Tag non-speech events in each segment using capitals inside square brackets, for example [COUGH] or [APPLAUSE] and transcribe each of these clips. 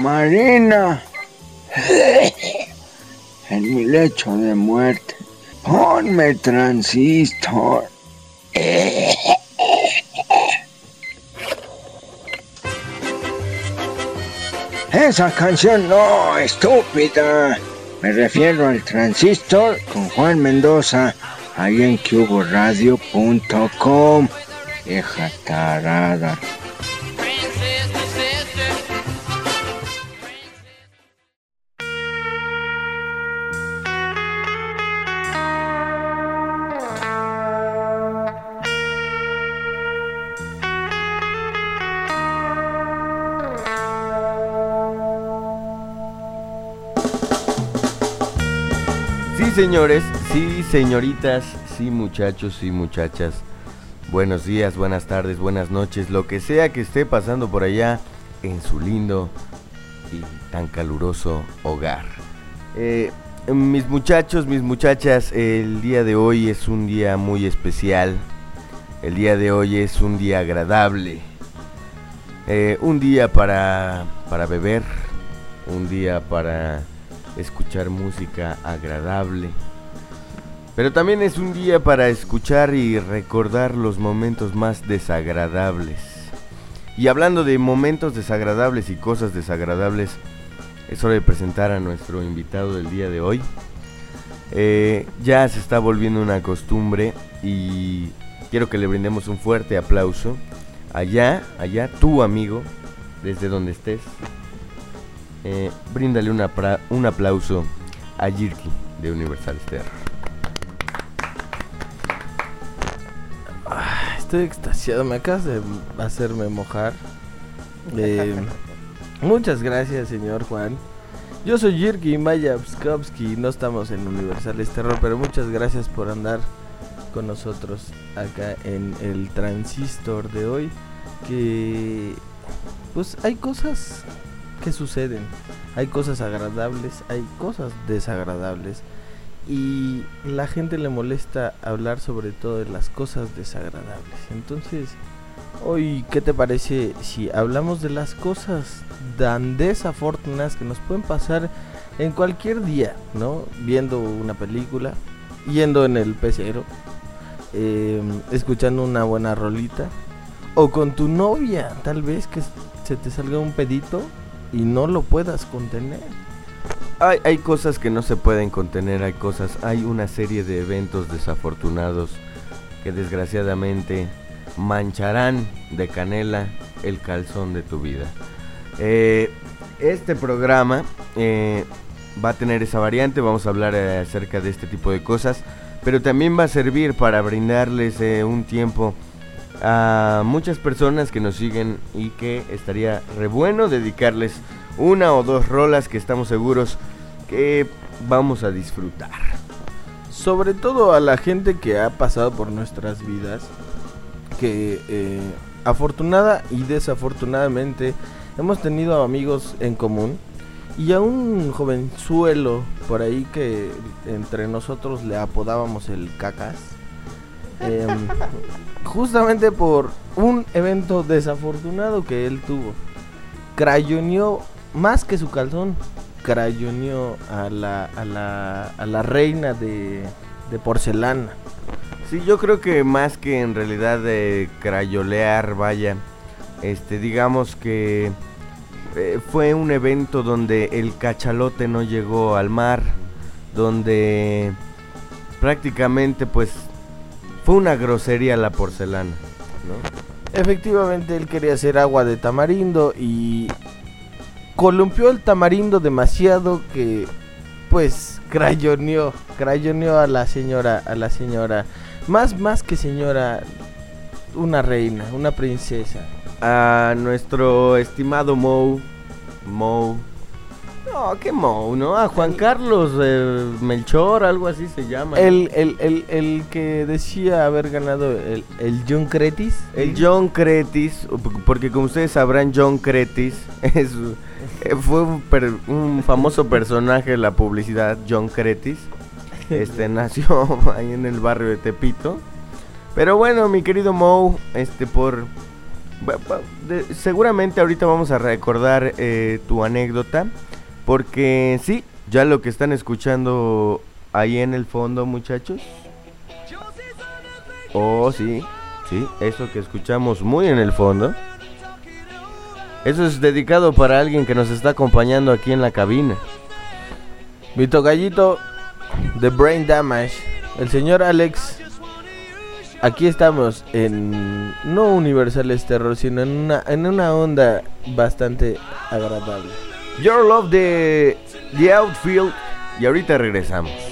Marina, en mi lecho de muerte, ponme transistor. Esa canción no, estúpida. Me refiero al transistor con Juan Mendoza, ahí en cuboradio.com. Vieja tarada. Señores, sí, señoritas, sí, muchachos y muchachas. Buenos días, buenas tardes, buenas noches, lo que sea que esté pasando por allá en su lindo y tan caluroso hogar. Eh, mis muchachos, mis muchachas, el día de hoy es un día muy especial. El día de hoy es un día agradable. Eh, un día para, para beber, un día para escuchar música agradable. Pero también es un día para escuchar y recordar los momentos más desagradables. Y hablando de momentos desagradables y cosas desagradables, es hora de presentar a nuestro invitado del día de hoy. Eh, ya se está volviendo una costumbre y quiero que le brindemos un fuerte aplauso. Allá, allá, tu amigo, desde donde estés, eh, bríndale una pra- un aplauso a Jirki de Universal Stereo. Ah, Estoy extasiado, me acabas de hacerme mojar. Eh, muchas gracias, señor Juan. Yo soy Jirki Maya Pskovsky, no estamos en Universal Terror, pero muchas gracias por andar con nosotros acá en el transistor de hoy. Que pues hay cosas que suceden, hay cosas agradables, hay cosas desagradables. Y la gente le molesta hablar sobre todo de las cosas desagradables. Entonces, hoy, ¿qué te parece si hablamos de las cosas tan desafortunadas que nos pueden pasar en cualquier día, ¿no? Viendo una película, yendo en el pecero, eh, escuchando una buena rolita, o con tu novia, tal vez que se te salga un pedito y no lo puedas contener. Hay, hay cosas que no se pueden contener, hay cosas, hay una serie de eventos desafortunados que desgraciadamente mancharán de canela el calzón de tu vida. Eh, este programa eh, va a tener esa variante, vamos a hablar eh, acerca de este tipo de cosas, pero también va a servir para brindarles un tiempo a muchas personas que nos siguen y que estaría re bueno dedicarles una o dos rolas que estamos seguros que vamos a disfrutar. sobre todo a la gente que ha pasado por nuestras vidas, que eh, afortunada y desafortunadamente hemos tenido amigos en común y a un jovenzuelo por ahí que entre nosotros le apodábamos el cacas, em, [LAUGHS] justamente por un evento desafortunado que él tuvo. Crayoneó más que su calzón, crayoneó a la, a la, a la reina de, de porcelana. Sí, yo creo que más que en realidad de crayolear, vaya, este, digamos que eh, fue un evento donde el cachalote no llegó al mar, donde prácticamente pues fue una grosería la porcelana, ¿no? Efectivamente, él quería hacer agua de tamarindo y columpió el tamarindo demasiado que pues crayoneó, crayoneó a la señora, a la señora, más más que señora, una reina, una princesa. A nuestro estimado Mou, Mou, no, ¿qué Mou, no? A Juan Carlos eh, Melchor, algo así se llama. El, el, el, el que decía haber ganado el, el John Cretis. El John Cretis, porque como ustedes sabrán, John Cretis [LAUGHS] es, eh, fue un, per- un famoso personaje de la publicidad, John Cretis. Este [LAUGHS] nació [LAUGHS] ahí en el barrio de Tepito. Pero bueno, mi querido Moe, este por seguramente ahorita vamos a recordar eh, tu anécdota. Porque sí, ya lo que están escuchando ahí en el fondo, muchachos. Oh, sí, sí, eso que escuchamos muy en el fondo. Eso es dedicado para alguien que nos está acompañando aquí en la cabina. Mi tocallito de Brain Damage, el señor Alex. Aquí estamos en no Universales Terror, sino en una, en una onda bastante agradable. Your Love de The Outfield y ahorita regresamos.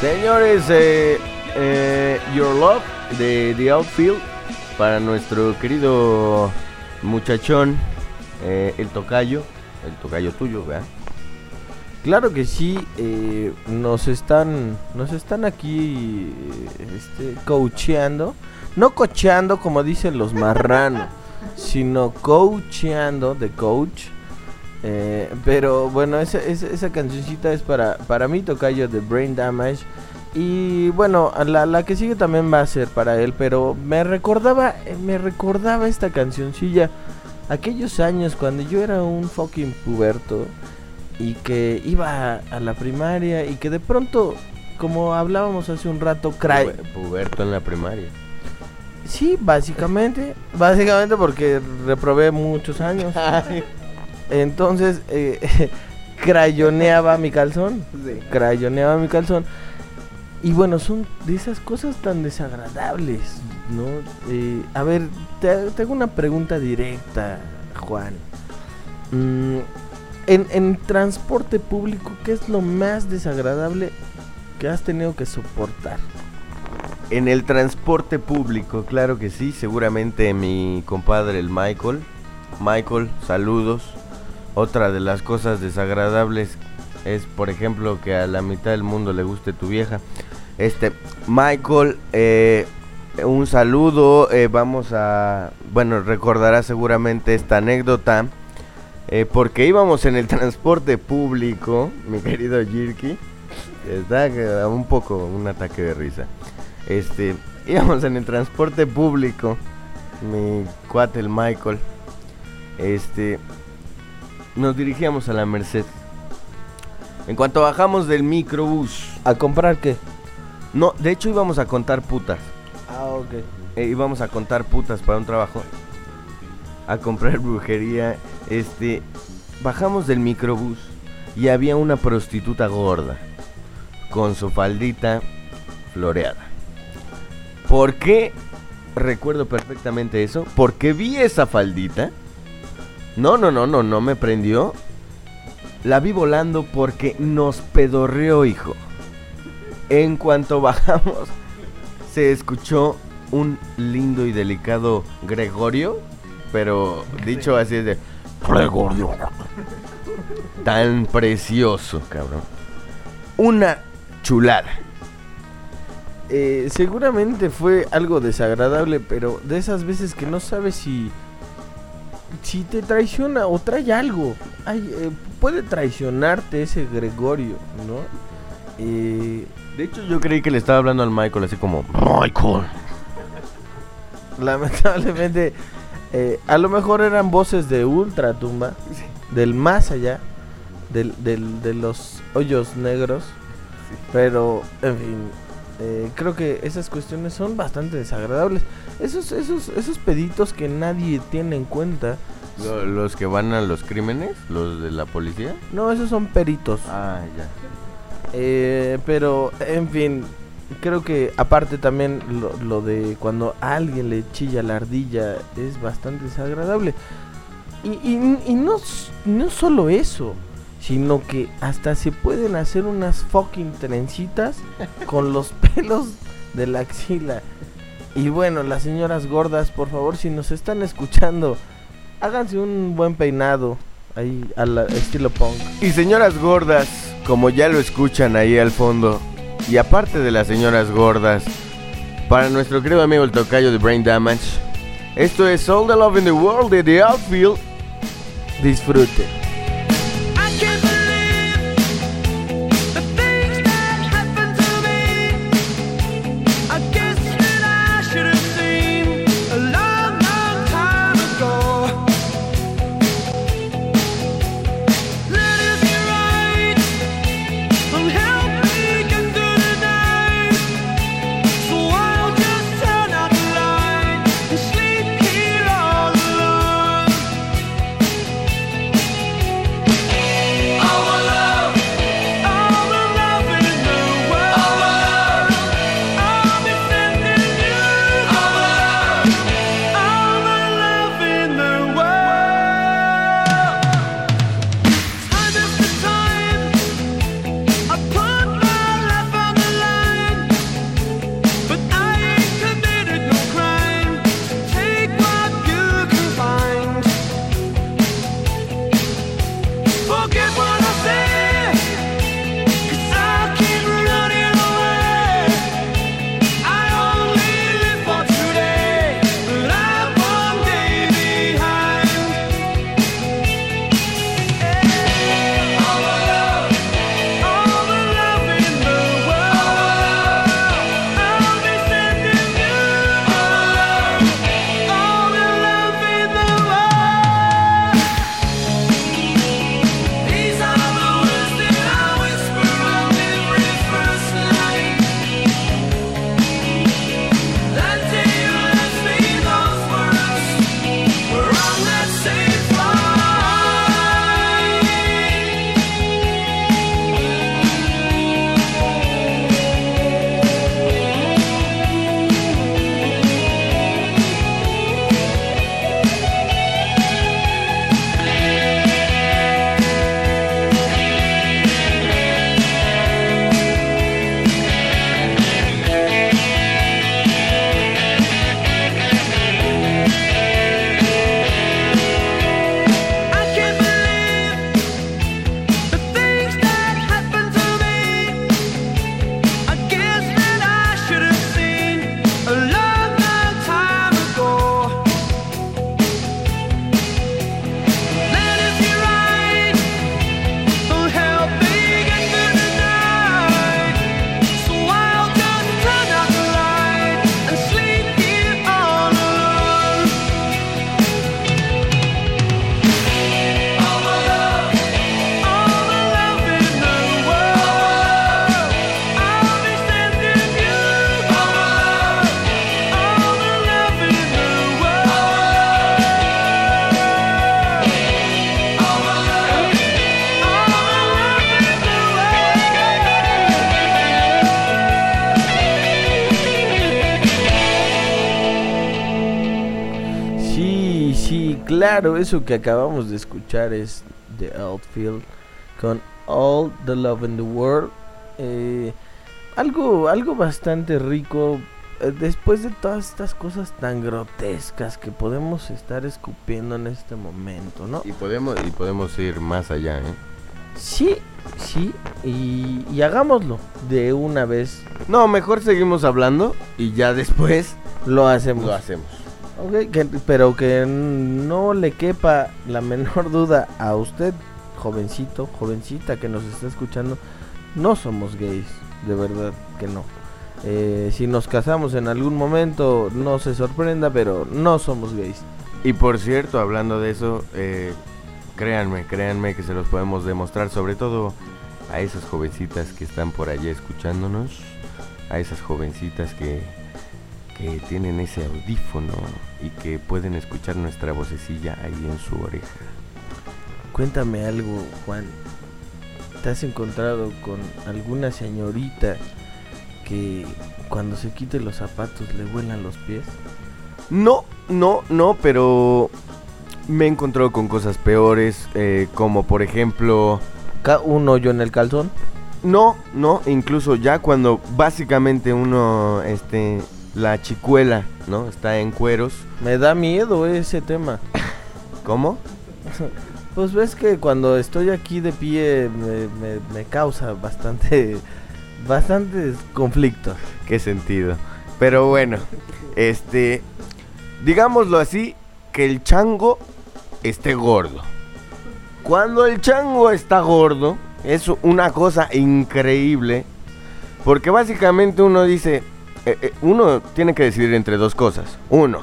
Señores, eh, eh, Your Love de The Outfield para nuestro querido muchachón, eh, el tocayo, el tocayo tuyo, ¿verdad? Claro que sí, nos están, nos están aquí, este, coacheando, no cocheando como dicen los marranos, [LAUGHS] sino coacheando de coach eh, pero bueno, esa, esa, cancioncita es para, para mí, Tocayo de Brain Damage. Y bueno, la, la, que sigue también va a ser para él, pero me recordaba, eh, me recordaba esta cancioncilla aquellos años cuando yo era un fucking puberto y que iba a, la primaria y que de pronto, como hablábamos hace un rato, cray... Puberto en la primaria. Sí, básicamente, básicamente porque reprobé muchos años. [LAUGHS] Entonces, eh, [LAUGHS] crayoneaba mi calzón. Crayoneaba mi calzón. Y bueno, son de esas cosas tan desagradables, ¿no? Eh, a ver, te, hago una pregunta directa, Juan. Mm, en, en transporte público, ¿qué es lo más desagradable que has tenido que soportar? En el transporte público, claro que sí, seguramente mi compadre el Michael. Michael, saludos. Otra de las cosas desagradables es, por ejemplo, que a la mitad del mundo le guste tu vieja. Este, Michael, eh, un saludo. Eh, vamos a, bueno, recordará seguramente esta anécdota. Eh, porque íbamos en el transporte público, mi querido Jirki. Está un poco un ataque de risa. Este, íbamos en el transporte público. Mi cuate el Michael. Este, nos dirigíamos a la Merced. En cuanto bajamos del microbús. ¿A comprar qué? No, de hecho íbamos a contar putas. Ah, ok. Eh, íbamos a contar putas para un trabajo. A comprar brujería. Este, bajamos del microbús y había una prostituta gorda con su faldita floreada. ¿Por qué recuerdo perfectamente eso? Porque vi esa faldita. No, no, no, no, no me prendió. La vi volando porque nos pedorreó, hijo. En cuanto [LAUGHS] bajamos, se escuchó un lindo y delicado Gregorio, pero dicho así de Gregorio. Tan precioso, cabrón. Una chulada. Eh, seguramente fue algo desagradable, pero de esas veces que no sabes si si te traiciona o trae algo. Ay, eh, puede traicionarte ese Gregorio, ¿no? Eh, de hecho, yo creí que le estaba hablando al Michael así como Michael. Lamentablemente, eh, a lo mejor eran voces de Ultra Tumba, del más allá, del, del, de los hoyos negros. Pero, en fin, eh, creo que esas cuestiones son bastante desagradables. Esos, esos, esos peditos que nadie tiene en cuenta. ¿Los que van a los crímenes? ¿Los de la policía? No, esos son peritos. Ah, ya. Eh, pero, en fin, creo que aparte también lo, lo, de cuando a alguien le chilla la ardilla es bastante desagradable. Y, y, y no, no solo eso sino que hasta se pueden hacer unas fucking trencitas con los [LAUGHS] pelos de la axila. Y bueno, las señoras gordas, por favor, si nos están escuchando, háganse un buen peinado ahí al estilo punk. Y señoras gordas, como ya lo escuchan ahí al fondo, y aparte de las señoras gordas, para nuestro querido amigo el tocayo de Brain Damage, esto es All the Love in the World de The Outfield. Disfrute. Eso que acabamos de escuchar es The Outfield con All the Love in the World. Eh, algo, algo bastante rico. eh, Después de todas estas cosas tan grotescas que podemos estar escupiendo en este momento, ¿no? Y podemos, y podemos ir más allá, ¿eh? Sí, sí, y, y hagámoslo de una vez. No, mejor seguimos hablando y ya después Lo hacemos. lo hacemos. Ok, que- pero que no le quepa la menor [LAUGHS] duda a usted, jovencito, jovencita que nos está escuchando, no somos gays, de verdad que no. Eh, si nos casamos en algún momento, no se sorprenda, pero no somos gays. Y por cierto, hablando de eso, eh, créanme, créanme que se los podemos demostrar, sobre todo a esas jovencitas que están por allá escuchándonos, a esas jovencitas que, que tienen ese audífono y que pueden escuchar nuestra vocecilla ahí en su oreja. Cuéntame algo, Juan. ¿Te has encontrado con alguna señorita que cuando se quite los zapatos le vuelan los pies? No, no, no, pero me he encontrado con cosas peores, eh, como por ejemplo... ¿Un hoyo en el calzón? No, no, incluso ya cuando básicamente uno, este, la chicuela, ¿no? Está en cueros. Me da miedo ese tema. ¿Cómo? [LAUGHS] Pues ves que cuando estoy aquí de pie me, me- me causa bastante, [LAUGHS] bastantes conflictos. ¿Qué sentido? Pero bueno, este, digámoslo así, que el chango esté gordo. Cuando el chango está gordo, es una cosa increíble, porque básicamente uno dice, eh, eh, uno tiene que decidir entre dos cosas. Uno,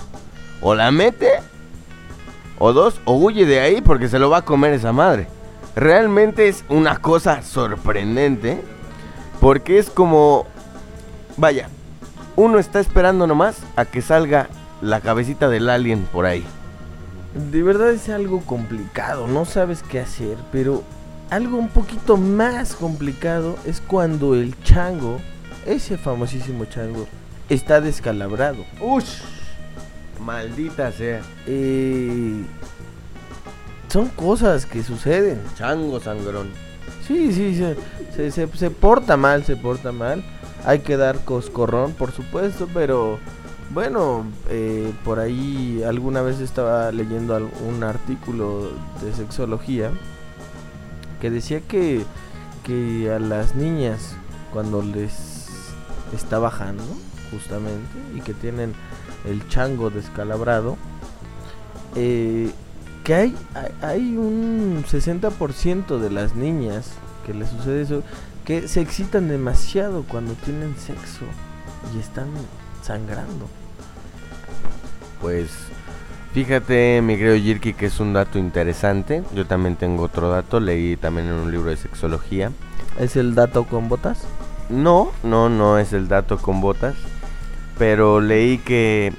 o la mete, o dos, o huye de ahí porque se lo va a comer esa madre. Realmente es una cosa sorprendente, porque es como, vaya, uno está esperando nomás a que salga la cabecita del alien por ahí. De verdad es algo complicado, no sabes qué hacer, pero algo un poquito más complicado es cuando el chango, ese famosísimo chango, está descalabrado. ¡Ush! Maldita sea. Eh, son cosas que suceden. Chango sangrón. Sí, sí, se, se, se- se porta mal, se porta mal. Hay que dar coscorrón, por supuesto, pero bueno, eh, por ahí alguna vez estaba leyendo un artículo de sexología que decía que, que a las niñas cuando les está bajando, justamente, y que tienen el chango descalabrado, eh, que hay, hay, hay un 60% de las niñas que les sucede eso, que se excitan demasiado cuando tienen sexo y están sangrando. Pues fíjate, mi querido Jirki, que es un dato interesante. Yo también tengo otro dato, leí también en un libro de sexología. ¿Es el dato con botas? No, no, no es el dato con botas. Pero leí que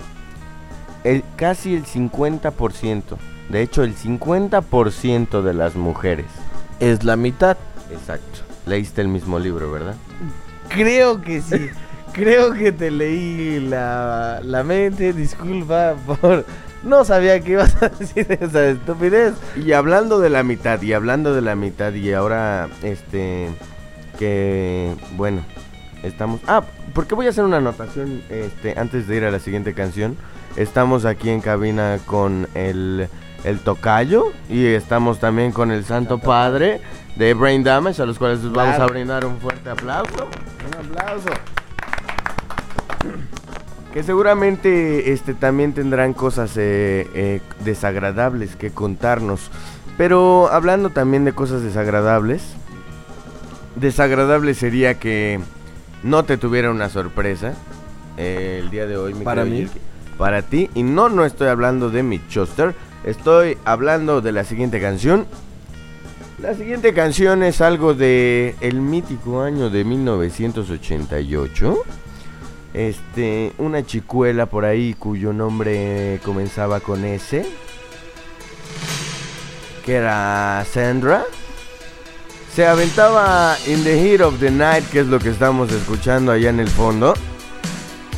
el- casi el 50%, de hecho el 50% de las mujeres. Es la mitad. Exacto. Leíste el mismo libro, ¿verdad? Creo que sí. Creo que te leí la, la mente. Disculpa por... No sabía que ibas a decir esa estupidez. Y hablando de la mitad, y hablando de la mitad, y ahora, este, que, bueno, estamos... Ah, porque voy a hacer una anotación, este, antes de ir a la siguiente canción. Estamos aquí en cabina con el, el tocayo, y estamos también con el Santo Padre de Brain Damage, a los cuales les vamos a brindar un fuerte aplauso. Un aplauso. Que seguramente este, también tendrán cosas eh, eh, desagradables que contarnos. Pero hablando también de cosas desagradables, desagradable sería que no te tuviera una sorpresa eh, el día de hoy. mi Para mí. Para ti. Y no, no estoy hablando de mi Chuster. Estoy hablando de la siguiente canción. La siguiente canción es algo de el mítico año de 1988. Este, una chicuela por ahí cuyo nombre comenzaba con S. Que era Sandra. Se aventaba In the Heat of the Night, que es lo que estamos escuchando allá en el fondo.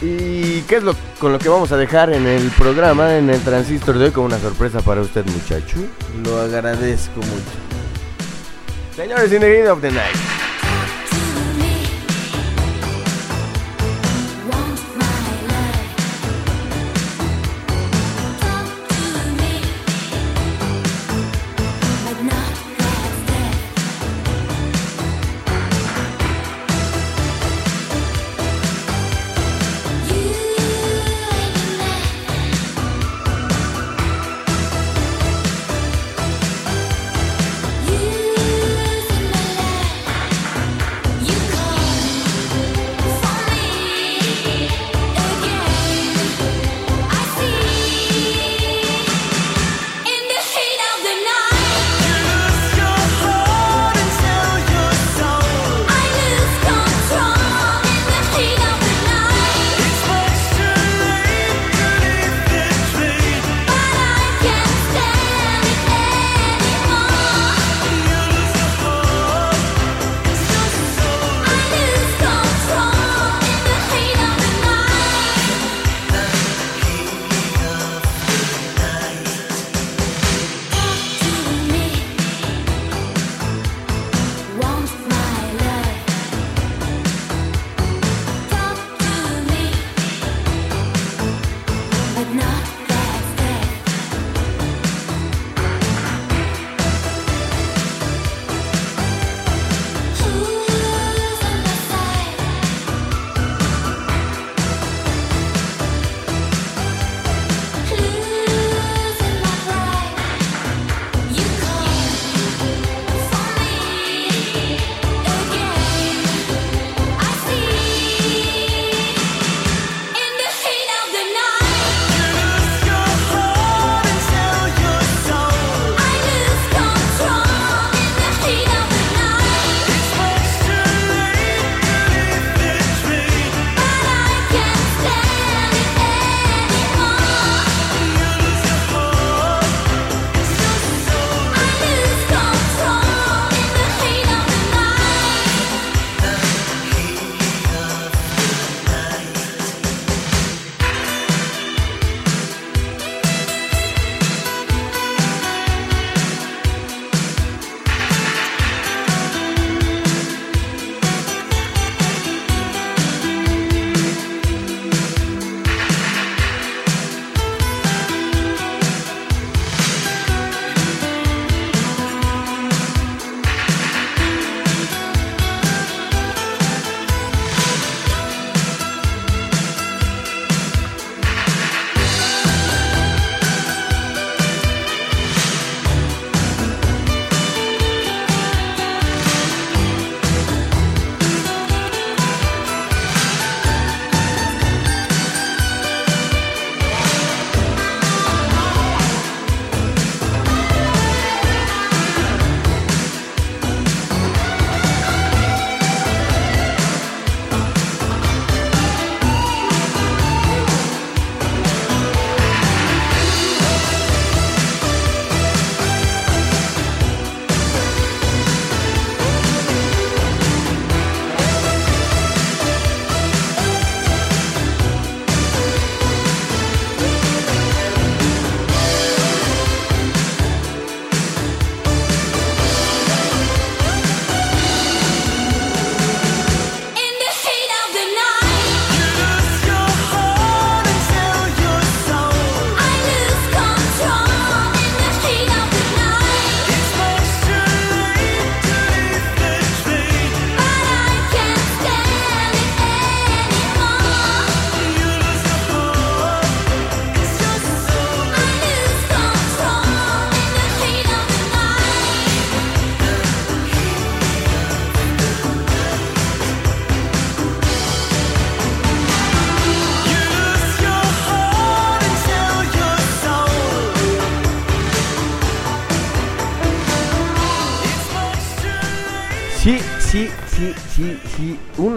¿Y qué es lo con lo que vamos a dejar en el programa, en el transistor de hoy, con una sorpresa para usted, muchacho? Lo agradezco mucho. Señores, in the Green of the Night.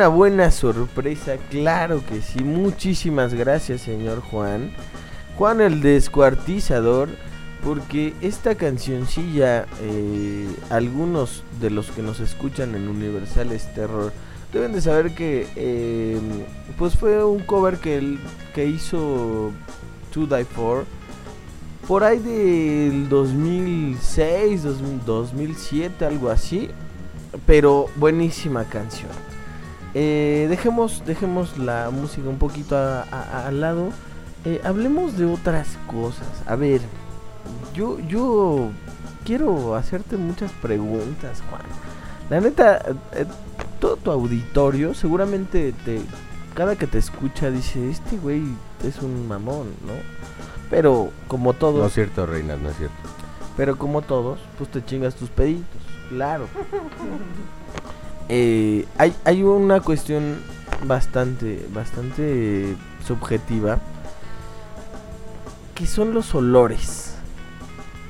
Una buena sorpresa, claro que sí. Muchísimas gracias, señor Juan. Juan el descuartizador, porque esta cancioncilla, eh, algunos de los que nos escuchan en Universales Terror deben de saber que eh, pues fue un cover que, el, que hizo To Die For por ahí del 2006, 2007, algo así. Pero buenísima canción. Eh, dejemos, dejemos la música un poquito al lado. Eh, hablemos de otras cosas. A ver, yo, yo quiero hacerte muchas preguntas, Juan. La neta, eh, todo tu auditorio seguramente te, cada que te escucha dice, este güey es un mamón, ¿no? Pero como todos... No es cierto, Reina, no es cierto. Pero como todos, pues te chingas tus peditos, claro. [LAUGHS] Eh, hay, hay una cuestión bastante, bastante subjetiva, que son los olores.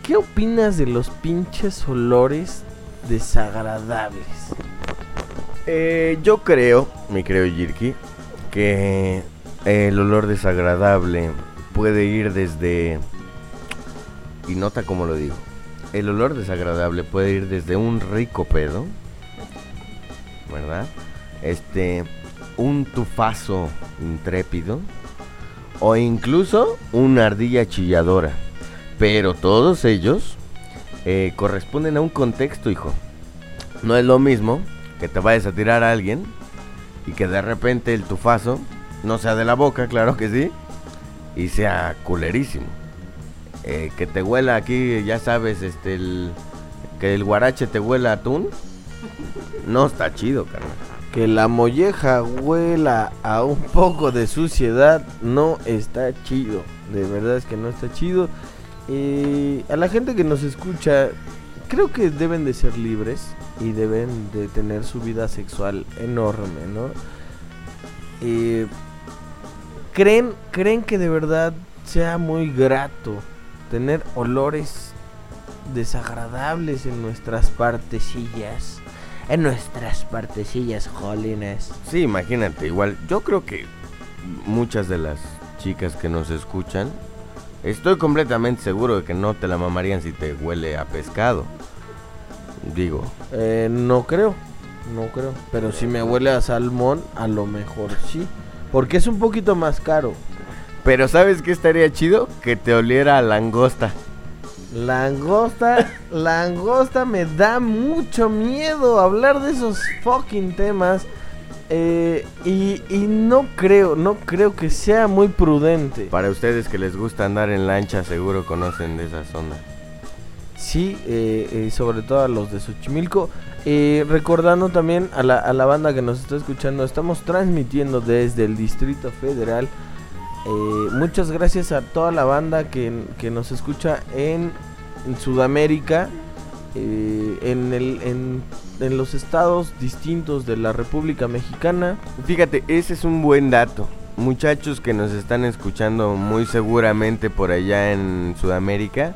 ¿Qué opinas de los pinches olores desagradables? Eh, yo creo, mi creo Jirki, que el olor desagradable puede ir desde... Y nota cómo lo digo. El olor desagradable puede ir desde un rico pedo, ¿verdad? Este, un tufazo intrépido o incluso una ardilla chilladora. Pero todos ellos eh, corresponden a un contexto, hijo. No es lo mismo que te vayas a tirar a alguien y que de repente el tufazo no sea de la boca, claro que sí, y sea culerísimo. Eh, que te huela aquí, ya sabes, este, el, que el guarache te huela a atún, no está chido, carnal. Que la molleja huela a un poco de suciedad, no está chido. De verdad es que no está chido. Y a la gente que nos escucha, creo que deben de ser libres y deben de tener su vida sexual enorme, ¿no? Eh, ¿creen, ¿Creen que de verdad sea muy grato tener olores desagradables en nuestras partecillas? En nuestras partecillas, jolines. Sí, imagínate, igual, yo creo que muchas de las chicas que nos escuchan, estoy completamente seguro de que no te la mamarían si te huele a pescado. Digo. Eh, no creo, no creo. Pero si me huele a salmón, a lo mejor sí. Porque es un poquito más caro. Pero ¿sabes qué estaría chido? Que te oliera a langosta. Langosta, langosta me da mucho miedo hablar de esos fucking temas. Eh, y, y, no creo, no creo que sea muy prudente. Para ustedes que les gusta andar en lancha, seguro conocen de esa zona. Sí, eh, eh, sobre todo a los de Xochimilco. Eh, recordando también a la, a la, banda que nos está escuchando, estamos transmitiendo desde el Distrito Federal. Muchas gracias a toda la banda que, que nos escucha en, Sudamérica, en, el, en, en los estados distintos de la República Mexicana. Fíjate, ese es un buen dato. Muchachos que nos están escuchando muy seguramente por allá en Sudamérica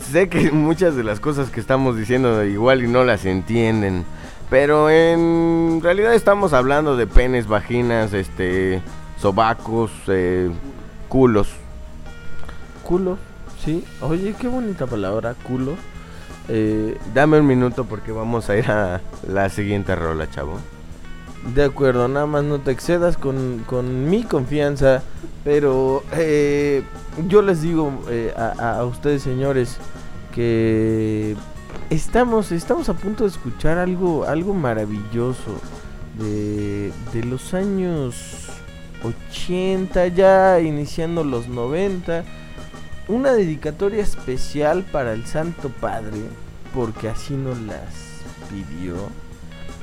sé que [LAUGHS] muchas de las cosas que estamos diciendo igual y no las entienden. Pero en realidad estamos hablando de penes, vaginas, este, sobacos, eh, culos. Culo, sí. Oye, qué bonita palabra, culo. Eh, dame un minuto porque vamos a ir a la siguiente rola, chavo. De acuerdo, nada más no te excedas con, con mi confianza. Pero eh, yo les digo eh, a, a, ustedes, señores, que estamos, estamos a punto de escuchar algo, algo maravilloso de, de los años 80, ya iniciando los 90. Una dedicatoria especial para el Santo Padre, porque así nos las pidió.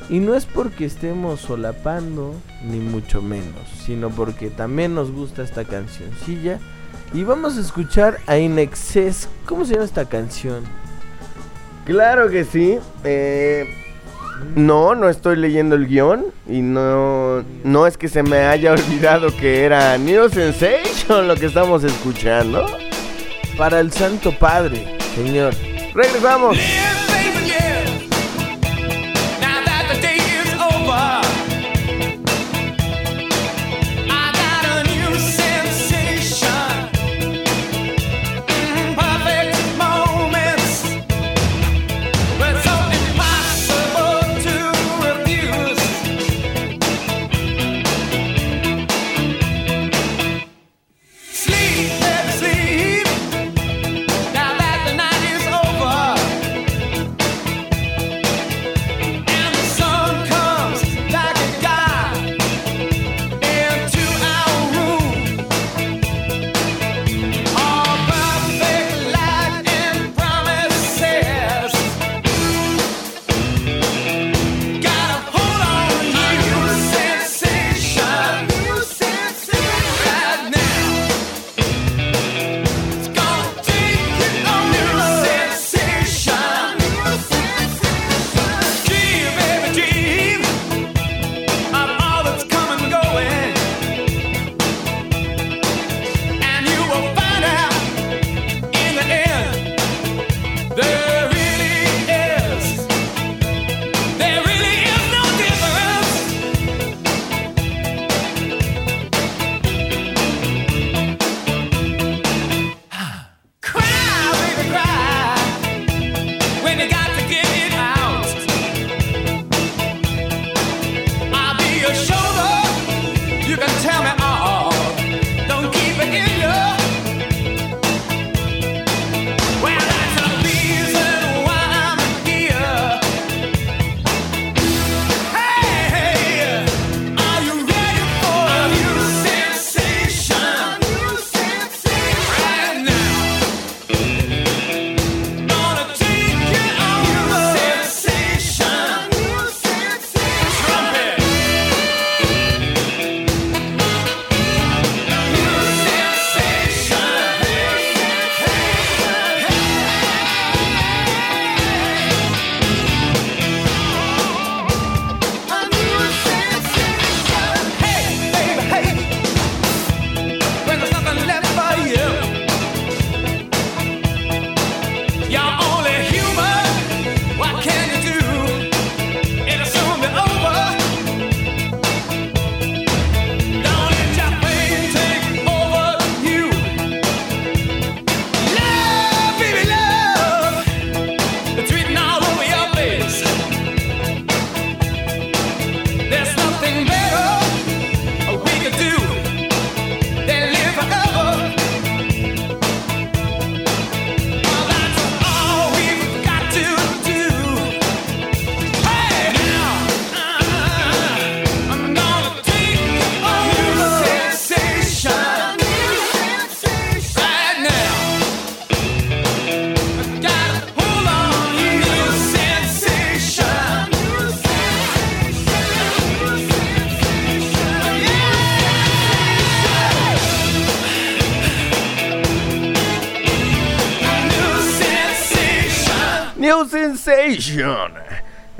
Y no es porque estemos solapando, ni mucho menos, sino porque también nos gusta esta cancioncilla. Y vamos a escuchar a Inexcess. ¿Cómo se llama esta canción? Claro que sí. Eh, no, no estoy leyendo el guion. Y no, no es que se me haya [LAUGHS] olvidado que era New Sensation lo que estamos escuchando. Para el Santo Padre, señor. Regresamos.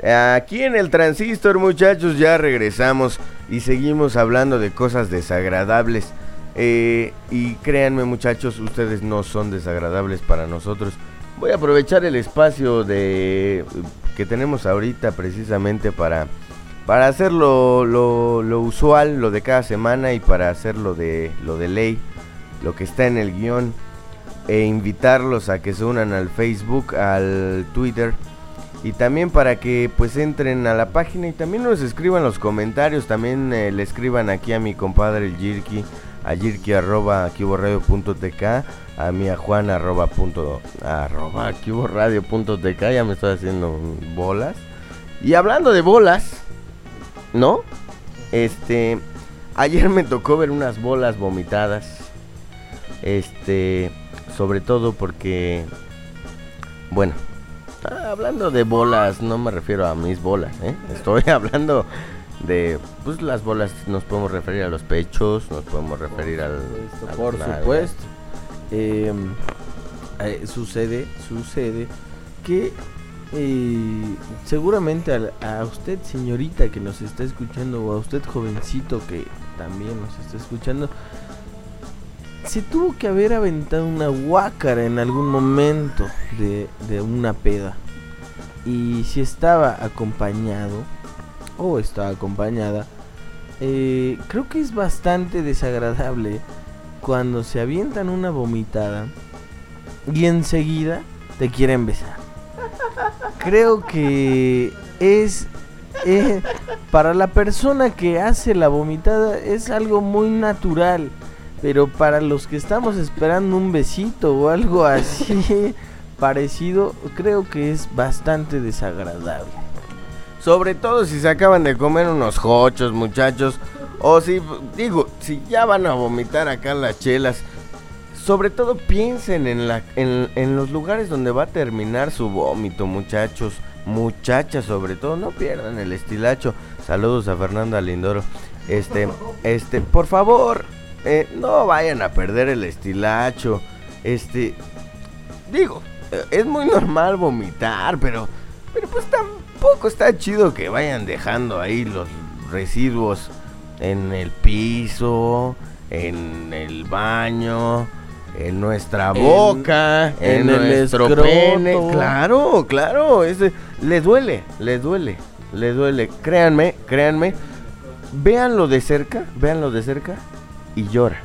Aquí en el transistor, muchachos, ya regresamos y seguimos hablando de cosas desagradables. Eh, y créanme, muchachos, ustedes no son desagradables para nosotros. Voy a aprovechar el espacio de que tenemos ahorita precisamente para para hacer lo, lo, usual, lo de cada semana y para hacer lo de, lo de ley, lo que está en el guion, e invitarlos a que se unan al Facebook, al Twitter y también para que pues entren a la página y también nos escriban los comentarios, también eh, le escriban aquí a mi compadre el Jirki, a Jirki arroba a mí a Juan arroba punto, arroba ya me estoy haciendo bolas. Y hablando de bolas, ¿no? Este, ayer me tocó ver unas bolas vomitadas. Este, sobre todo porque, bueno, hablando de bolas, no me refiero a mis bolas, ¿eh? Estoy [LAUGHS] hablando de, pues las bolas, nos podemos referir a los pechos, nos podemos referir al... por supuesto. Em, eh, sucede, sucede que eh, seguramente a, usted señorita que nos está escuchando o a usted jovencito que también nos está escuchando, se tuvo que haber aventado una guácara en algún momento de, una peda. Y si estaba acompañado o estaba acompañada, eh, creo que es bastante desagradable cuando se avientan una vomitada y enseguida te quieren besar creo que es eh, para la persona que hace la vomitada es algo muy natural. Pero para los que estamos esperando un besito o algo así parecido, creo que es bastante desagradable. Sobre todo si se acaban de comer unos hochos, muchachos. O si, digo, si ya van a vomitar acá las chelas sobre todo piensen en, la, en, los lugares donde va a terminar su vómito, muchachos. Muchachas, sobre todo, no pierdan el estilacho. Saludos a Fernanda Lindoro. Este, este, por favor, eh, no vayan a perder el estilacho. Este, digo, es muy normal vomitar, pero, pero pues tampoco está chido que vayan dejando ahí los residuos en el piso, en el baño en nuestra boca, en, nuestro pene. Claro, claro, ese, le duele, le duele, le duele. Créanme, créanme, véanlo de cerca, véanlo de cerca y llora.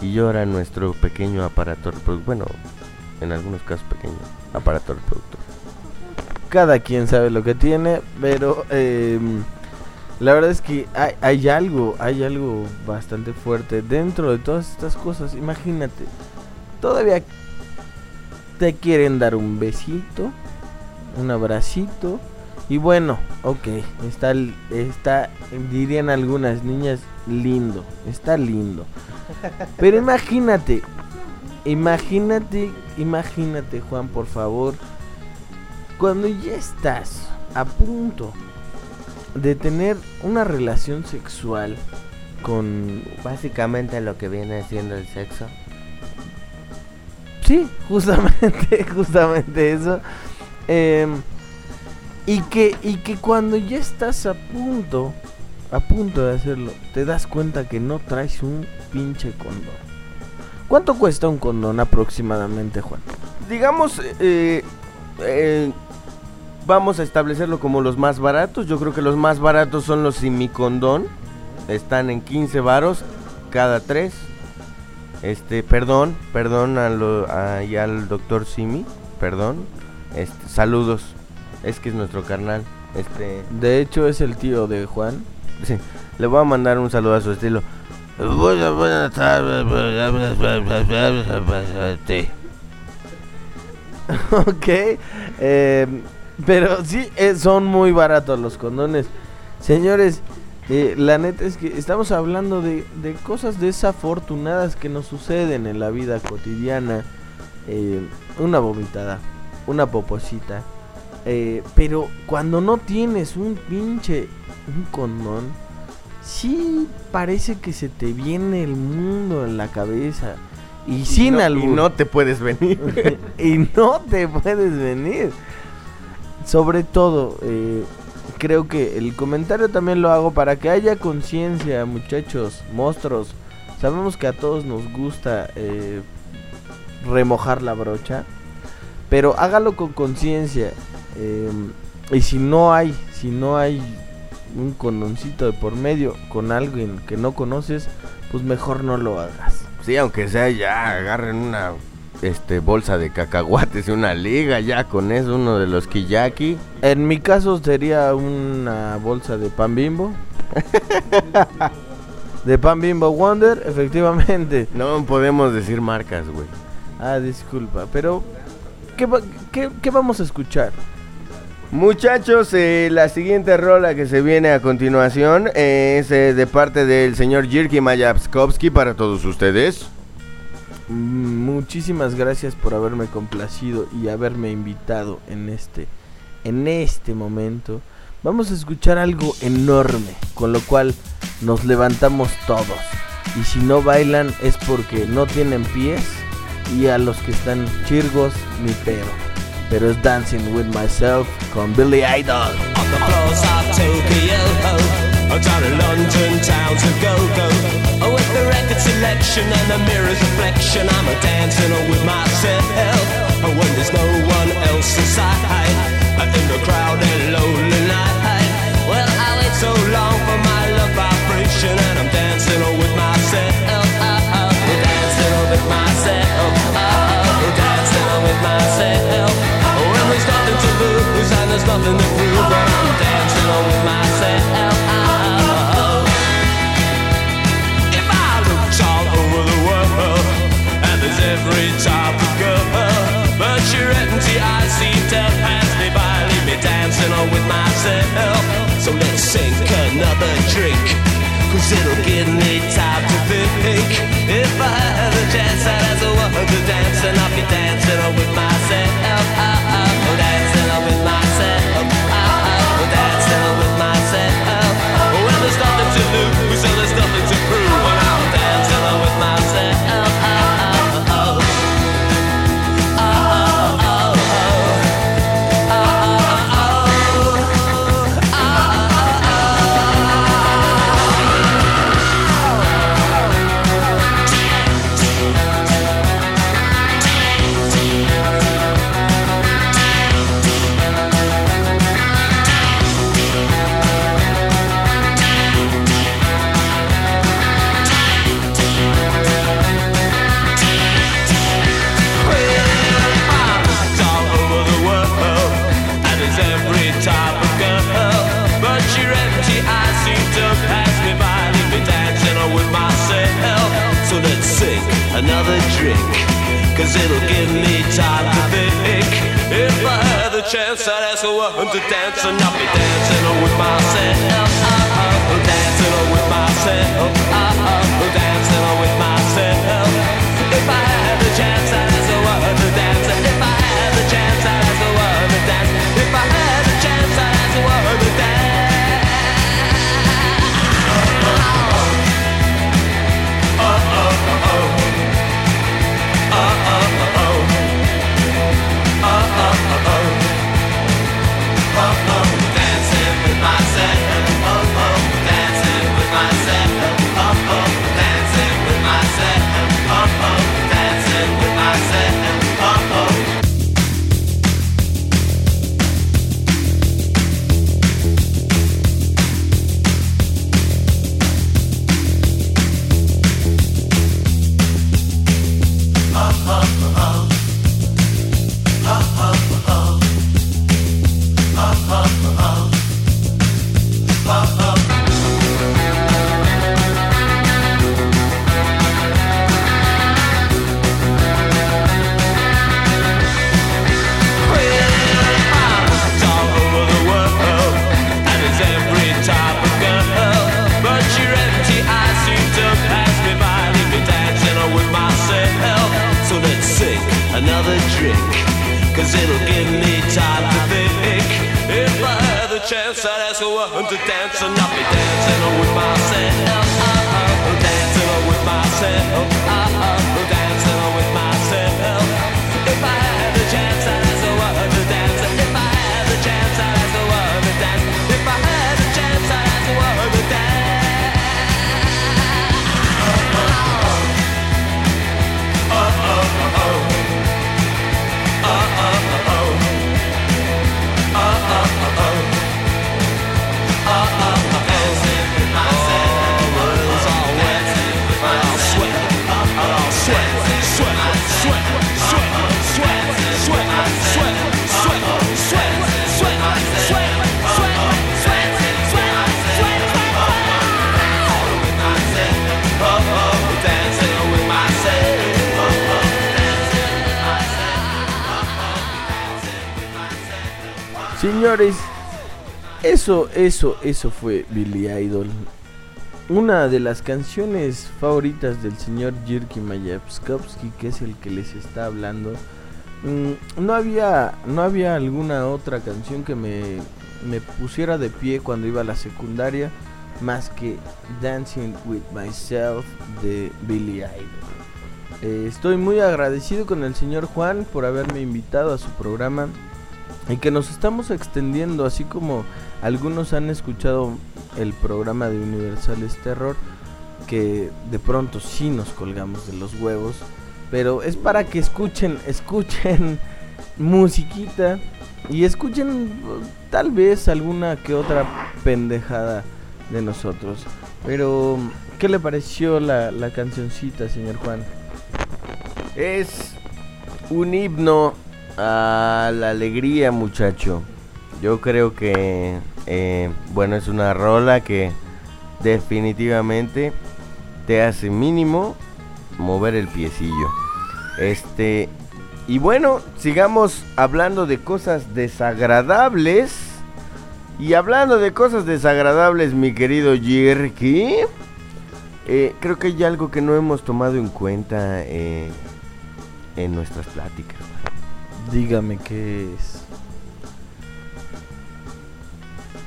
Y llora nuestro pequeño aparato bueno, en algunos casos pequeño aparato reproductor. Cada quien sabe lo que tiene, pero em, la verdad es que hay, hay algo, hay algo bastante fuerte dentro de todas estas cosas. Imagínate, todavía te quieren dar un besito, un abracito. Y bueno, ok, está, está, dirían algunas niñas, lindo, está lindo. [LAUGHS] Pero imagínate, imagínate, imagínate Juan, por favor, cuando ya estás a punto de tener una relación sexual con básicamente lo que viene siendo el sexo. Sí, justamente, [LAUGHS] justamente eso. Em, y, que, y que cuando ya estás a punto, a punto de hacerlo, te das cuenta que no traes un pinche condón. ¿Cuánto cuesta un condón aproximadamente, Juan? Digamos, eh, eh, vamos a establecerlo como los más baratos. Yo creo que los más baratos son los condón Están en 15 varos cada tres. Este, perdón, perdón a lo, al doctor Simi, perdón. Este, saludos. Es que es nuestro carnal. Este, de hecho es el tío de Juan. Sí, le voy a mandar un saludo a su estilo. Buenas tardes. ok, eh, pero sí, eh, son muy baratos los condones. Señores, eh, la neta es que estamos hablando de, cosas desafortunadas que nos suceden en la vida cotidiana. Eh, una vomitada, una poposita. Eh, pero cuando no tienes un pinche, un condón, sí parece que se te viene el mundo en la cabeza. Y, sin no, Y no te puedes venir. [LAUGHS] y no te puedes venir. sobre todo, eh, creo que el comentario también lo hago para que haya conciencia, muchachos, monstruos. Sabemos que a todos nos gusta eh, remojar la brocha, pero hágalo con conciencia. Eh, y si no hay, si no hay un condoncito de por medio con alguien que no conoces, pues mejor no lo hagas. Sí, aunque sea ya, agarren una este bolsa de cacahuates y una liga ya con eso, uno de los kiyaki. En mi caso sería una bolsa de pan bimbo. [LAUGHS] de pan bimbo Wonder, efectivamente. No podemos decir marcas, güey. Ah, disculpa, pero ¿qué, qué, qué vamos a escuchar? Muchachos, eh, la siguiente rola que se viene a continuación es eh, de parte del señor Jirki Mayapskovsky para todos ustedes. Muchísimas gracias por haberme complacido y haberme invitado en este en este momento. Vamos a escuchar algo enorme, con lo cual nos levantamos todos. Y si no bailan es porque no tienen pies y a los que están chirgos ni pedo. Pero es Dancing with Myself con Billy Idol. down in London town to go go. Oh, with the record selection and the mirror's reflection, I'm a dancing with myself. Oh, when there's no one else inside, in the crowded lonely So let's sink another it'll give me time to think. If I had a chance, I'd as a woman to dance, and I'll be dancing on with myself. I'd ask a woman to dance And I'll be dancing eso, eso, fue Billy Idol. Una de las canciones favoritas del señor Jirky Mayapskovsky, que es el que les está hablando. Mm, no había, no había alguna otra canción que me, me pusiera de pie cuando iba a la secundaria más que Dancing with Myself de Billy Idol. Eh, estoy muy agradecido con el señor Juan por haberme invitado a su programa y que nos estamos extendiendo, así como algunos han escuchado el programa de Universales Terror, que de pronto sí nos colgamos de los huevos, pero es para que escuchen, [LAUGHS] escuchen musiquita y escuchen tal vez alguna que otra pendejada de nosotros. Pero, ¿qué le pareció la, la cancioncita, señor Juan? Es un himno a la alegría, muchacho. Yo creo que, eh, bueno, es una rola que definitivamente te hace mínimo mover el piecillo. Este, y bueno, sigamos hablando de cosas desagradables. Y hablando de cosas desagradables, mi querido Jerky, eh, creo que hay algo que no hemos tomado en cuenta eh, en nuestras pláticas. Dígame qué es.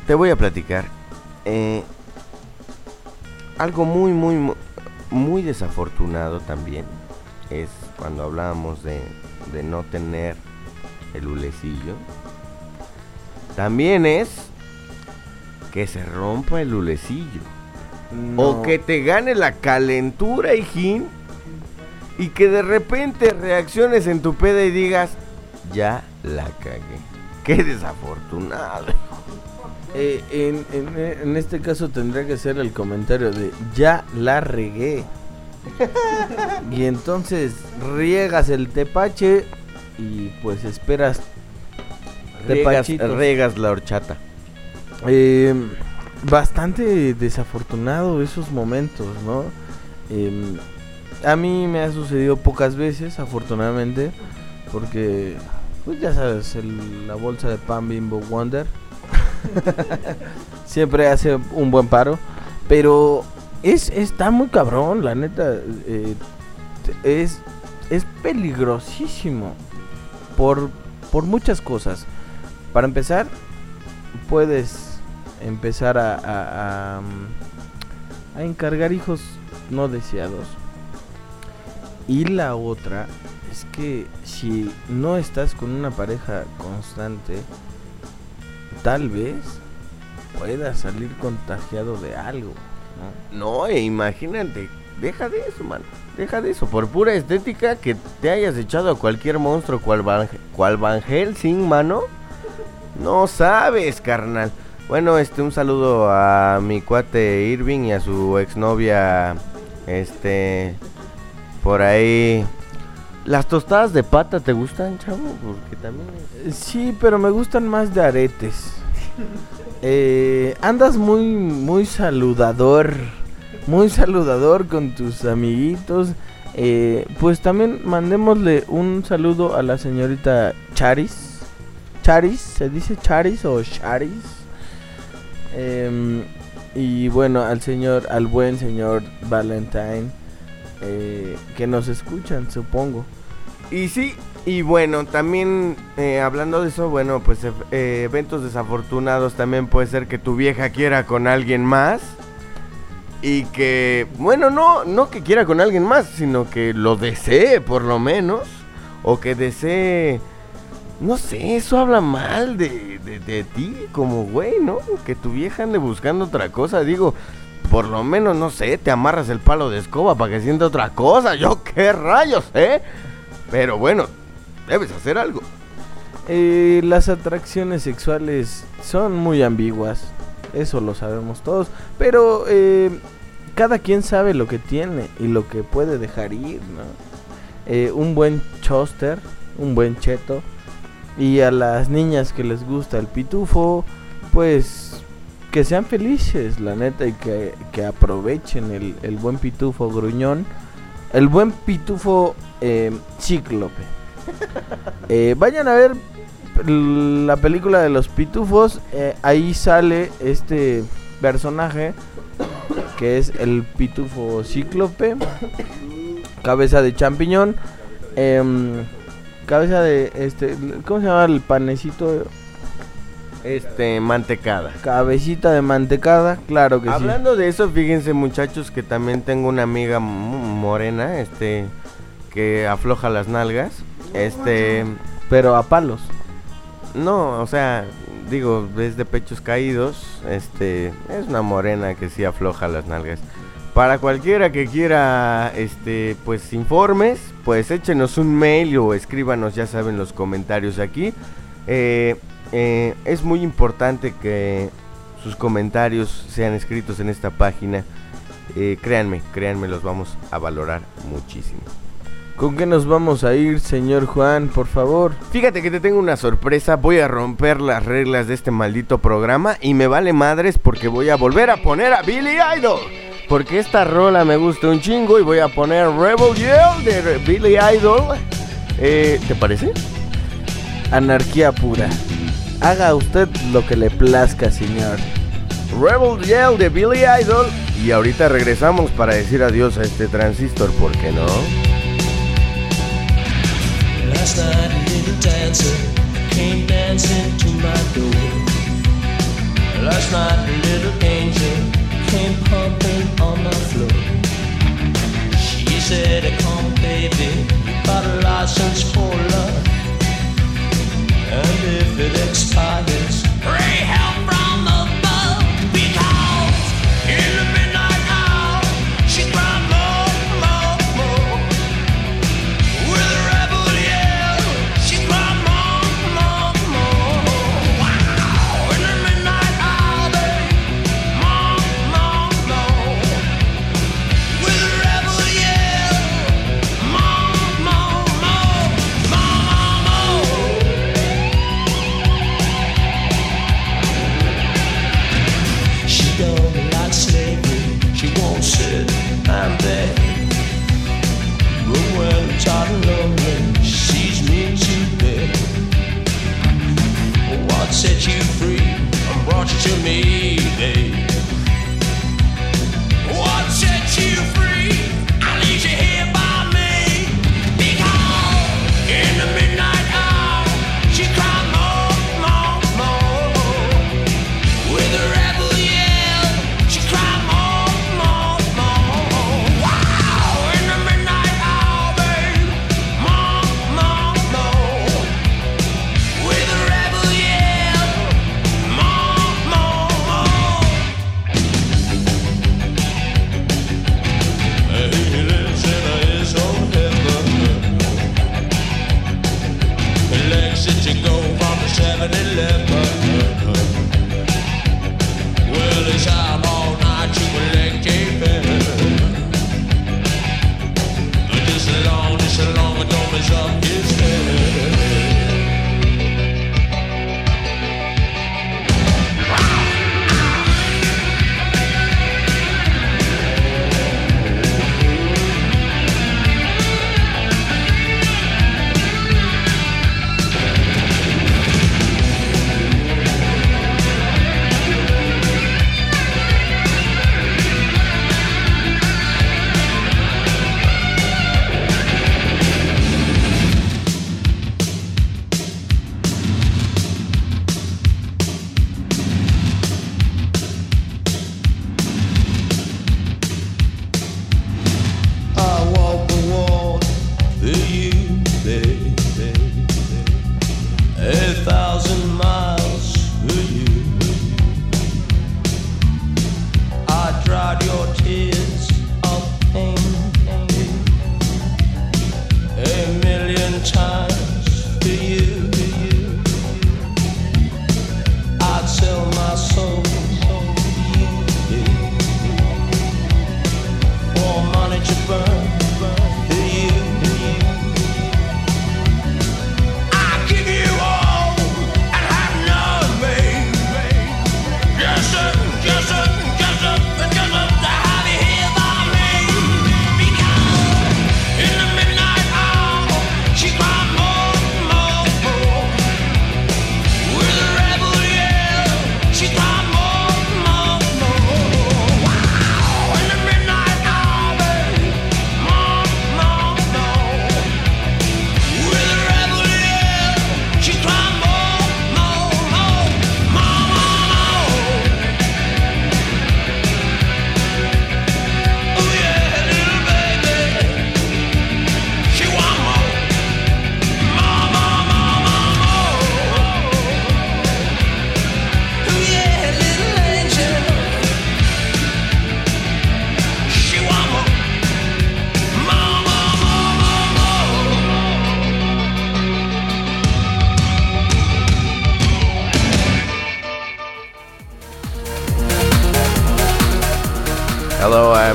Te voy a platicar. Eh, algo muy, muy, muy desafortunado también es cuando hablamos de, de no tener el hulecillo. También es que se rompa el hulecillo. O que te gane la calentura, hijín. Y que de repente reacciones en tu peda y digas, ya la cagué. Qué desafortunado. Eh, en, en, en, este caso tendría que ser el comentario de ya la regué. [LAUGHS] y entonces riegas el tepache y pues esperas regas, regas la horchata. Eh, bastante desafortunado esos momentos, ¿no? Eh, a mí me ha sucedido pocas veces, afortunadamente, porque, pues ya sabes, el, la bolsa de pan Bimbo Wonder [LAUGHS] siempre hace un buen paro, pero es está muy cabrón, la neta, eh, es es peligrosísimo por por muchas cosas. Para empezar, puedes empezar a, a, a, a encargar hijos no deseados. Y la otra es que si no estás con una pareja constante, tal vez puedas salir contagiado de algo. No, e imagínate, deja de eso, man. Deja de eso, por pura estética que te hayas echado a cualquier monstruo cual Van, cual Van Helsing, mano. No sabes, carnal. Bueno, este un saludo a mi cuate Irving y a su exnovia este por ahí las tostadas de pata te gustan, chavo? Porque también Sí, pero me gustan más de aretes. eh, andas muy muy saludador. Muy saludador con tus amiguitos. Eh, pues también mandémosle un saludo a la señorita Charis. Charis, ¿se dice Charis o Charis? Eh, y bueno, al señor, al buen señor Valentine, eh, que nos escuchan, supongo. Y sí, y bueno, también eh, hablando de eso, bueno, pues eh, eventos desafortunados también puede ser que tu vieja quiera con alguien más. Y que, bueno, no, no que quiera con alguien más, sino que lo desee por lo menos. O que desee, no sé, eso habla mal de, de, de ti como güey, ¿no? Que tu vieja ande buscando otra cosa. Digo, por lo menos, no sé, te amarras el palo de escoba para que sienta otra cosa. Yo [LAUGHS] qué rayos, ¿eh? Pero bueno, debes hacer algo. Eh, las atracciones sexuales son muy ambiguas, eso lo sabemos todos, pero eh, cada quien sabe lo que tiene y lo que puede dejar ir, ¿no? Eh, un buen choster, un buen cheto, y a las niñas que les gusta el pitufo, pues que sean felices, la neta, y que, que aprovechen el, el buen pitufo gruñón, el buen pitufo eh, cíclope. [LAUGHS] Eh, vayan a ver la película de los pitufos, eh, ahí sale este personaje que es el pitufo cíclope, cabeza de champiñón, em, cabeza de este, ¿cómo se llama el panecito? Este, mantecada. Cabecita de mantecada, claro que sí. Hablando de eso, fíjense muchachos que también tengo una amiga morena, este, que afloja las nalgas, este... Pero a palos. No, o sea, digo, es de pechos caídos, este, es una morena que sí afloja las nalgas. Para cualquiera que quiera, este, pues informes, pues échenos un mail o escríbanos, ya saben, los comentarios aquí. Eh, eh, es muy importante que sus comentarios sean escritos en esta página. Eh, créanme, créanme, los vamos a valorar muchísimo. ¿Con qué nos vamos a ir, señor Juan, por favor? Fíjate que te tengo una sorpresa. Voy a romper las reglas de este maldito programa y me vale madres porque voy a volver a poner a Billy Idol. Porque esta rola me gusta un chingo y voy a poner Rebel Yell de Billy Idol. Eh, ¿Te parece? Anarquía pura. Haga usted lo que le plazca, señor. Rebel Yell de Billy Idol. Y ahorita regresamos para decir adiós a este transistor, ¿por qué no? Last night a little dancer came dancing to my door. Last night a little angel came pumping on the floor. She said, Come baby, you got a license for love. expanded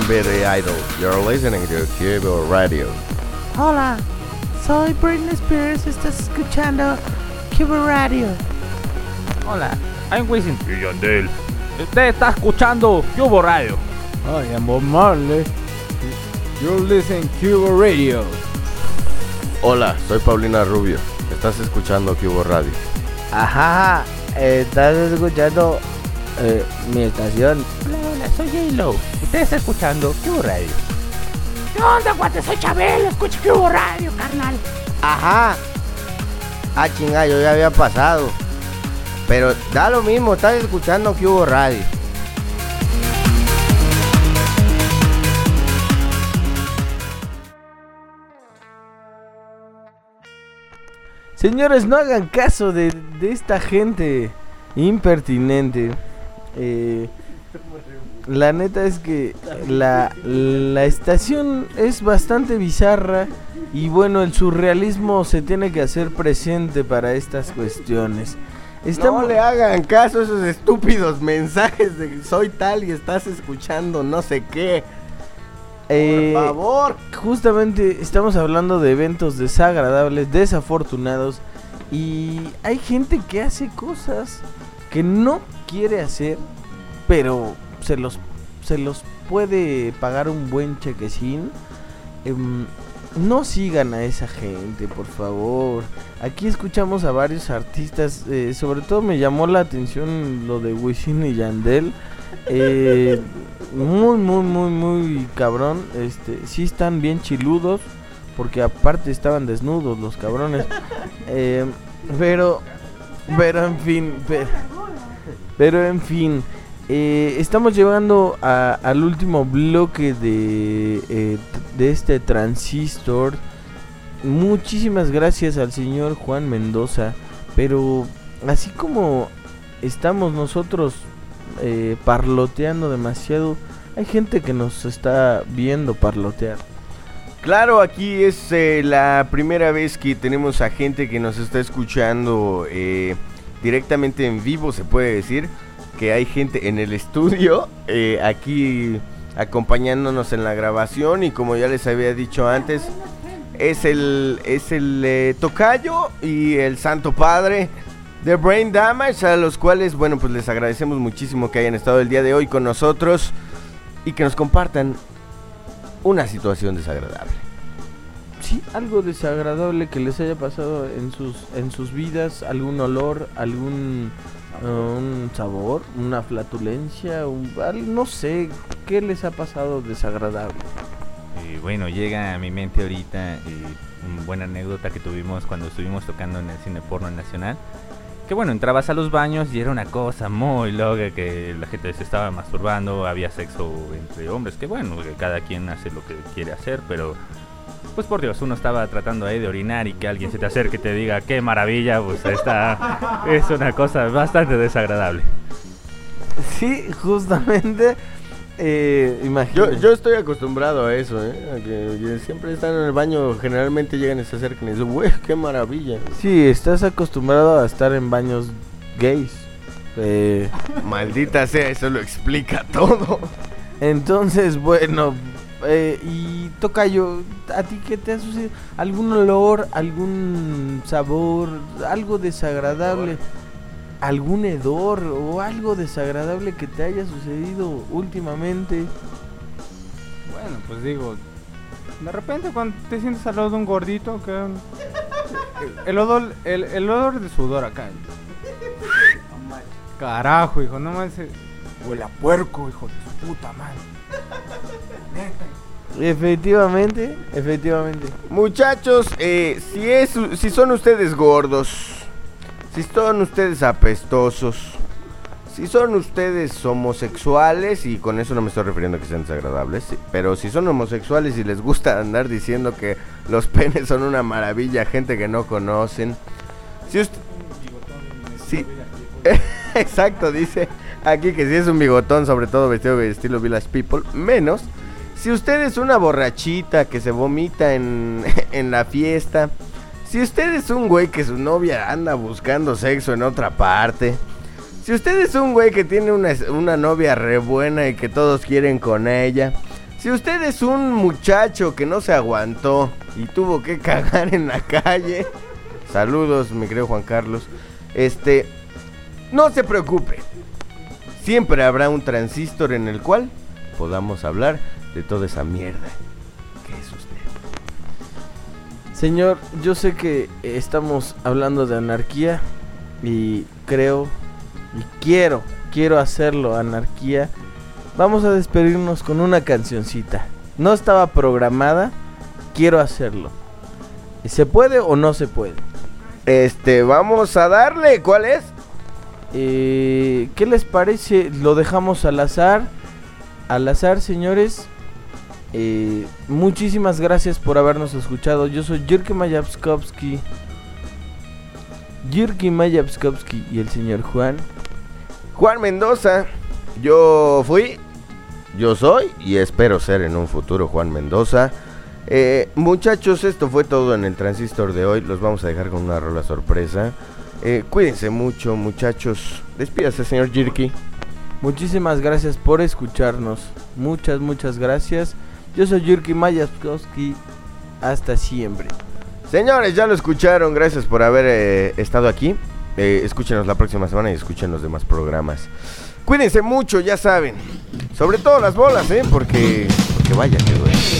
Idol. You're listening to Cubo Radio. Hola, soy Britney Spears. Estás escuchando Cubo Radio. Hola, I'm Wisin y Yandel. Usted está escuchando Cubo Radio. I am Bob Marley. You're listening Cubo Radio. Hola, soy Paulina Rubio. Estás escuchando Cubo Radio. Ajá, estás escuchando eh, mi estación. Hola, soy J-Lo. Usted está escuchando Cubo Radio. ¿Qué onda, guate? Soy Chabelo, escucha Cubo Radio, carnal. Ajá. Ah, chinga, yo ya había pasado. Pero da lo mismo, estás escuchando que hubo radio. Señores, no hagan caso de, de esta gente impertinente. Eh, la neta es que la, la estación es bastante bizarra y bueno, el surrealismo se tiene que hacer presente para estas cuestiones. Estamos- No le hagan caso a esos estúpidos mensajes de soy tal y estás escuchando no sé qué. eh, Por favor. Justamente estamos hablando de eventos desagradables, desafortunados y hay gente que hace cosas que no quiere hacer, pero se los se los puede pagar un buen chequecín. Em, no sigan a esa gente, por favor. Aquí escuchamos a varios artistas, eh, sobre todo me llamó la atención lo de Wisin y Yandel. Eh, [LAUGHS] muy, muy, muy, muy cabrón. Este, sí están bien chiludos. Porque aparte estaban desnudos los cabrones. [LAUGHS] Eh, pero, pero en fin. pe- Pero, en fin. Eh, estamos llegando al último bloque de, eh, de este transistor. Muchísimas gracias al señor Juan Mendoza. Pero así como estamos nosotros eh, parloteando demasiado, hay gente que nos está viendo parlotear. Claro, aquí es la primera vez que tenemos a gente que nos está escuchando directamente en vivo, se puede decir. Que hay gente en el estudio, eh, aquí acompañándonos en la grabación y como ya les había dicho antes, es el, es el eh, tocayo y el santo padre de Brain Damage, a los cuales, bueno, pues les agradecemos muchísimo que hayan estado el día de hoy con nosotros y que nos compartan una situación desagradable. Sí, algo desagradable que les haya pasado en sus en sus vidas, algún olor, algún un sabor, una flatulencia, un, no sé, ¿qué les ha pasado desagradable? Y bueno, llega a mi mente ahorita eh, una buena anécdota que tuvimos cuando estuvimos tocando en el cine porno nacional. Que bueno, entrabas a los baños y era una cosa muy loca que la gente se estaba masturbando, había sexo entre hombres, que bueno, que cada quien hace lo que quiere hacer, pero pues por Dios, uno estaba tratando ahí de orinar y que alguien se te acerque y te diga qué maravilla, pues está es una cosa bastante desagradable. Sí, justamente eh, Yo, yo estoy acostumbrado a eso, ¿eh? A que siempre están en el baño, generalmente llegan y se acercan y dicen, güey, qué maravilla. Sí, estás acostumbrado a estar en baños gays. Eh, Maldita sea, eso lo explica todo. Entonces, bueno, eh, y toca yo, ¿a ti qué te ha sucedido? ¿Algún olor, algún sabor, algo desagradable? ¿Algún hedor o algo desagradable que te haya sucedido últimamente? Bueno, pues digo, de repente cuando te sientes al lado de un gordito, que el, olor, el, el olor de sudor acá. Carajo, hijo, no más. Huele a puerco, hijo de su puta madre. Efectivamente, efectivamente. Muchachos, eh, si, es, si son ustedes gordos, si son ustedes apestosos, si son ustedes homosexuales, y con eso no me estoy refiriendo a que sean desagradables, pero si son homosexuales y les gusta andar diciendo que los penes son una maravilla, gente que no conocen, si [LAUGHS] exacto, dice aquí que si es un bigotón, sobre todo vestido de estilo Village People, menos si usted es una borrachita que se vomita en, [LAUGHS] en la fiesta, si usted es un güey que su novia anda buscando sexo en otra parte, si usted es un güey que tiene una, una novia re buena y que todos quieren con ella, Si usted es un muchacho que no se aguantó y tuvo que [LAUGHS] cagar en la calle, saludos, mi querido Juan Carlos. Este, no se preocupe. Siempre habrá un transistor en el cual podamos hablar de toda esa mierda que es usted. Señor, yo sé que estamos hablando de anarquía y creo y quiero, quiero hacerlo, anarquía. Vamos a despedirnos con una cancioncita. No estaba programada, quiero hacerlo. ¿Se puede o no se puede? Este, vamos a darle, ¿cuál es? Eh, ¿Qué les parece? Lo dejamos al azar. Al azar, señores. Eh, muchísimas gracias por habernos escuchado. Yo soy Jurki Mayapskovsky. Jurki Mayapskovsky y el señor Juan. Juan Mendoza. Yo fui, yo soy y espero ser en un futuro Juan Mendoza. Eh, muchachos, esto fue todo en el transistor de hoy. Los vamos a dejar con una rola sorpresa. Eh, cuídense mucho, muchachos. Despídase, señor Jirki. Muchísimas gracias por escucharnos. Muchas, muchas gracias. Yo soy Yurki Mayaskowski. Hasta siempre. Señores, ya lo escucharon. Gracias por haber eh, estado aquí. Eh, escúchenos la próxima semana y escuchen los demás programas. Cuídense mucho, ya saben. Sobre todo las bolas, ¿eh? Porque, porque vaya que duele.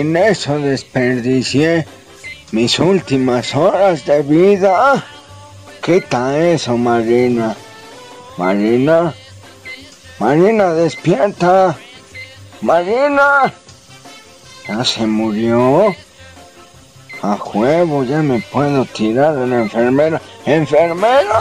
En eso desperdicié mis últimas horas de vida. Quita eso, Marina. Marina. Marina, despierta. Marina. ¿Ya se murió? A juego, ya me puedo tirar a la enfermera. ¡Enfermera!